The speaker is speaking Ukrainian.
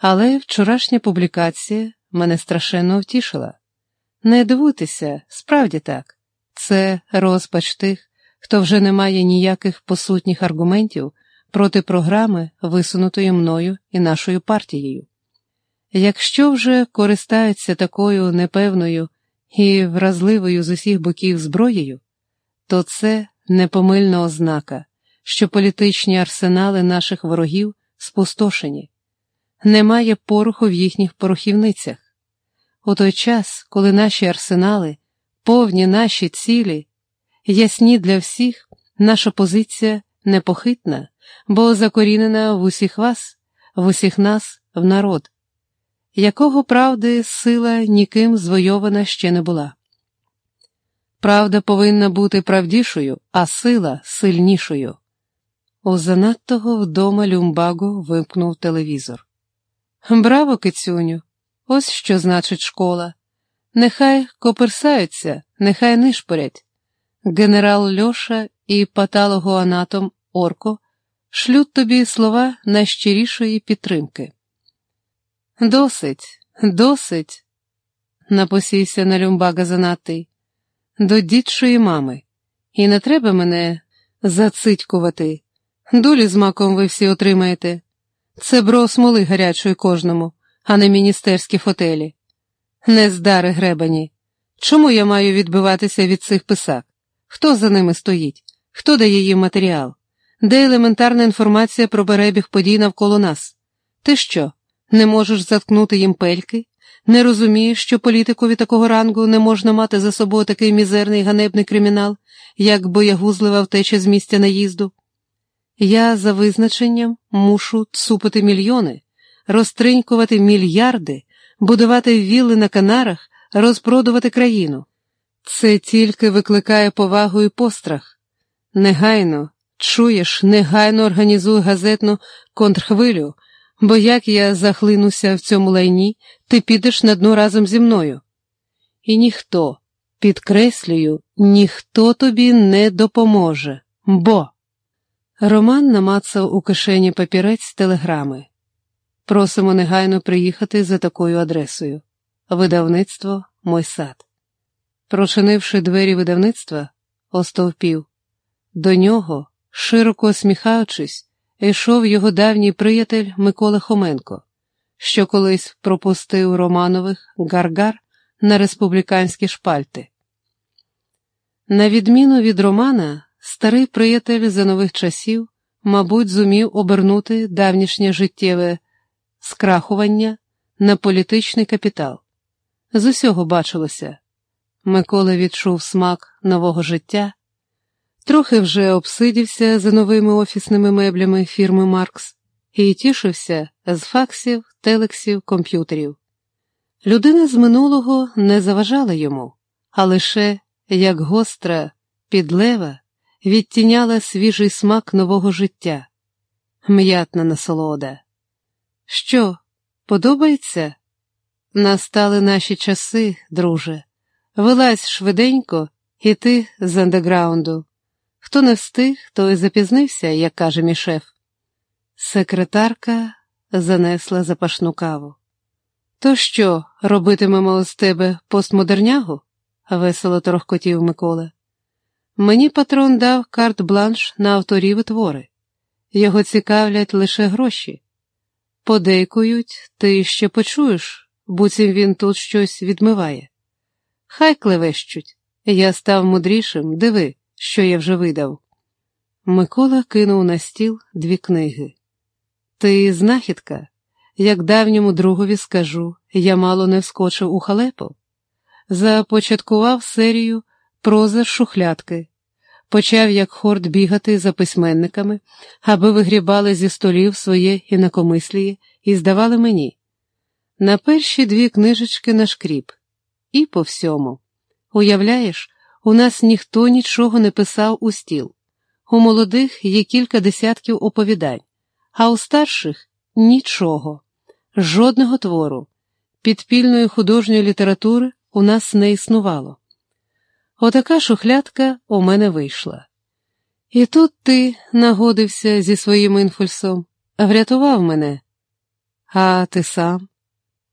Але вчорашня публікація мене страшенно втішила. Не дивуйтеся, справді так, це розпач тих, хто вже не має ніяких посутніх аргументів проти програми, висунутої мною і нашою партією. Якщо вже користаються такою непевною і вразливою з усіх боків зброєю, то це непомильна ознака, що політичні арсенали наших ворогів спустошені, немає пороху в їхніх порохівницях. У той час, коли наші арсенали, повні наші цілі, ясні для всіх, наша позиція непохитна, бо закорінена в усіх вас, в усіх нас, в народ, якого правди сила ніким звойована ще не була. Правда повинна бути правдішою, а сила сильнішою. У занадтого вдома Люмбаго вимкнув телевізор. Браво, кицюню! Ось що значить школа. Нехай коперсаються, нехай нишпорять. Генерал Льоша і патологоанатом Орко шлють тобі слова найщирішої підтримки. Досить, досить, напосійся на люмбага занадтий, до дідшої мами, і не треба мене зацитькувати. Долі з маком ви всі отримаєте. Це бро смоли гарячої кожному, а не міністерські фотелі. Нездари гребані. Чому я маю відбиватися від цих писак? Хто за ними стоїть? Хто дає їм матеріал? Де елементарна інформація про перебіг подій навколо нас? Ти що, не можеш заткнути їм пельки? Не розумієш, що політикові такого рангу не можна мати за собою такий мізерний ганебний кримінал, як боягузлива втеча з місця наїзду? Я за визначенням мушу цупити мільйони, розтринькувати мільярди, будувати вілли на канарах, розпродувати країну. Це тільки викликає повагу і пострах. Негайно, чуєш, негайно організуй газетну контрхвилю, бо як я захлинуся в цьому лайні, ти підеш на дно разом зі мною. І ніхто, підкреслюю, ніхто тобі не допоможе, бо. Роман намацав у кишені папірець телеграми. Просимо негайно приїхати за такою адресою. Видавництво Мой сад. Прочинивши двері видавництва, остовпів. До нього, широко усміхаючись, йшов його давній приятель Микола Хоменко, що колись пропустив Романових гаргар на республіканські шпальти. На відміну від Романа, старий приятель за нових часів, мабуть, зумів обернути давнішнє життєве скрахування на політичний капітал. З усього бачилося. Микола відчув смак нового життя, трохи вже обсидівся за новими офісними меблями фірми Маркс і тішився з факсів, телексів, комп'ютерів. Людина з минулого не заважала йому, а лише, як гостра підлева, відтіняла свіжий смак нового життя, м'ятна насолода. Що, подобається? Настали наші часи, друже. Вилазь швиденько і ти з андеграунду. Хто не встиг, той запізнився, як каже мій шеф. Секретарка занесла запашну каву. То що, робитимемо з тебе постмодернягу? весело торохкотів Микола. Мені патрон дав карт бланш на авторів і твори. Його цікавлять лише гроші. Подейкують, ти ще почуєш, буцім він тут щось відмиває. Хай клевещуть. Я став мудрішим, диви, що я вже видав. Микола кинув на стіл дві книги. Ти знахідка, як давньому другові скажу, я мало не вскочив у халепу. Започаткував серію проза шухлядки, почав як хорд бігати за письменниками, аби вигрібали зі столів своє інакомисліє і здавали мені. На перші дві книжечки на шкріп, і по всьому. Уявляєш, у нас ніхто нічого не писав у стіл. У молодих є кілька десятків оповідань, а у старших нічого, жодного твору, підпільної художньої літератури у нас не існувало. Отака шухлядка у мене вийшла. І тут ти нагодився зі своїм інфульсом, врятував мене. А ти сам?